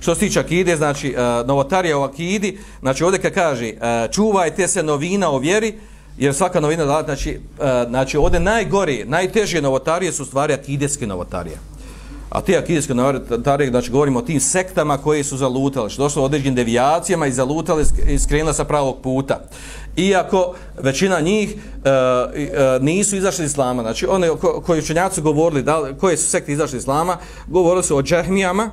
što se tiče akide, znači uh, novotarija u akidi, znači ovdje kad kaže uh, čuvajte se novina o vjeri, jer svaka novina, znači, uh, znači ovdje najgori, najteže novotarije su stvari akideske novotarije. A te akidijske novotarije, znači govorimo o tim sektama koje su zalutale, što došlo određenim devijacijama i zalutale i skrenula sa pravog puta. Iako većina njih e, e, nisu izašli iz islama, znači one ko, koji učenjaci govorili, da, koje su sekte izašli iz islama, govorili su o džahmijama,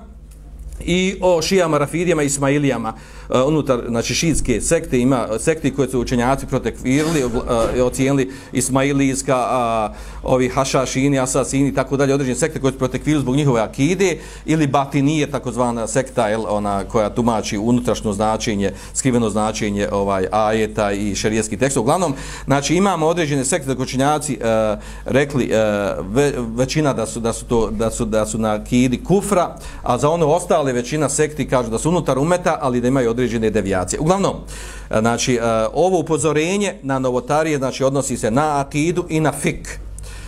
i o šijama, rafidijama i ismailijama. Uh, unutar znači šiitske sekte ima sekte koje su učenjaci protekvirili uh, ocijenili ismailijska uh, ovi hašašini, asasini tako dalje određene sekte koje su protekvirili zbog njihove akide ili batinije takozvana sekta el, ona koja tumači unutrašno značenje skriveno značenje ovaj ajeta i šerijski tekst. Uglavnom znači imamo određene sekte koje učenjaci uh, rekli uh, ve, većina da su da su to da su da su na akidi kufra a za ono ostale ostale većina sekti kažu da su unutar umeta, ali da imaju određene devijacije. Uglavnom, e, znači, e, ovo upozorenje na novotarije, znači, odnosi se na akidu i na fik,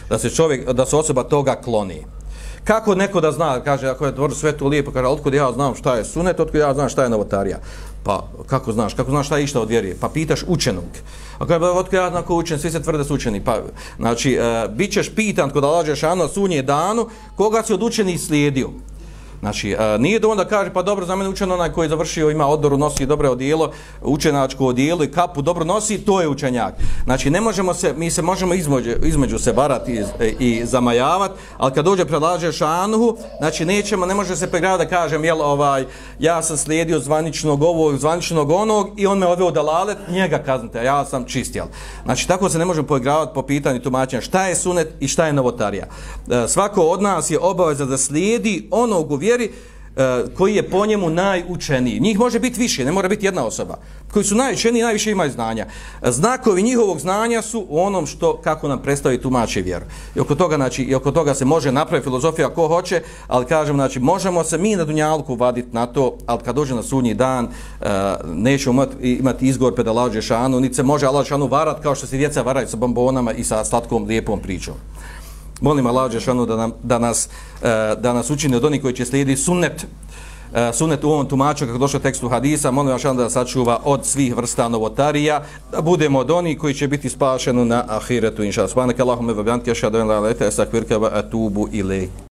da se čovjek, da se osoba toga kloni. Kako neko da zna, kaže, ako je dvor sve to lijepo, kaže, otkud ja znam šta je sunet, otkud ja znam šta je novotarija. Pa, kako znaš, kako znaš šta je išta od vjerije? Pa pitaš učenog. A kaže, otkud ja znam ko učen, svi se tvrde su učeni. Pa, znači, e, bit ćeš pitan kod Allah Šano sunje danu, koga si od učenih slijedio. Znači, a, nije dovoljno da kaže, pa dobro, za mene učen onaj koji je završio, ima odoru, nosi dobro odijelo, učenačko odijelo i kapu dobro nosi, to je učenjak. Znači, ne možemo se, mi se možemo između, između se barati e, i, i zamajavati, ali kad dođe predlaže šanuhu, znači, nećemo, ne može se pregrada da kažem, jel, ovaj, ja sam slijedio zvaničnog ovog, zvaničnog onog i on me odveo da lalet, njega kaznite, ja sam čist, jel. Znači, tako se ne možemo poigravati po pitanju tumačenja šta je sunet i šta je novotarija. E, svako od nas je obaveza da slijedi onog uvjerenja vjeri e, koji je po njemu najučeniji. Njih može biti više, ne mora biti jedna osoba. Koji su najučeniji, najviše imaju znanja. Znakovi njihovog znanja su u onom što, kako nam predstavi tumači vjeru. I oko toga, znači, i oko toga se može napraviti filozofija ko hoće, ali kažem, znači, možemo se mi na dunjalku vaditi na to, ali kad dođe na sudnji dan, e, nećemo imati, imati izgovor pred Allah šanu, niti se može Allah šanu varat kao što se djeca varaju sa bombonama i sa slatkom lijepom pričom. Molim Allah Đešanu da, nam, da, nas, e, da nas učini od onih koji će slijediti sunnet, e, sunnet u ovom tumaču kako došlo tekstu hadisa, molim vas da sačuva od svih vrsta novotarija, da budemo od onih koji će biti spašeni na ahiretu, inša. Svanak Allahum, evo bjanke, šadu en la lete, esakvirke, atubu ilej.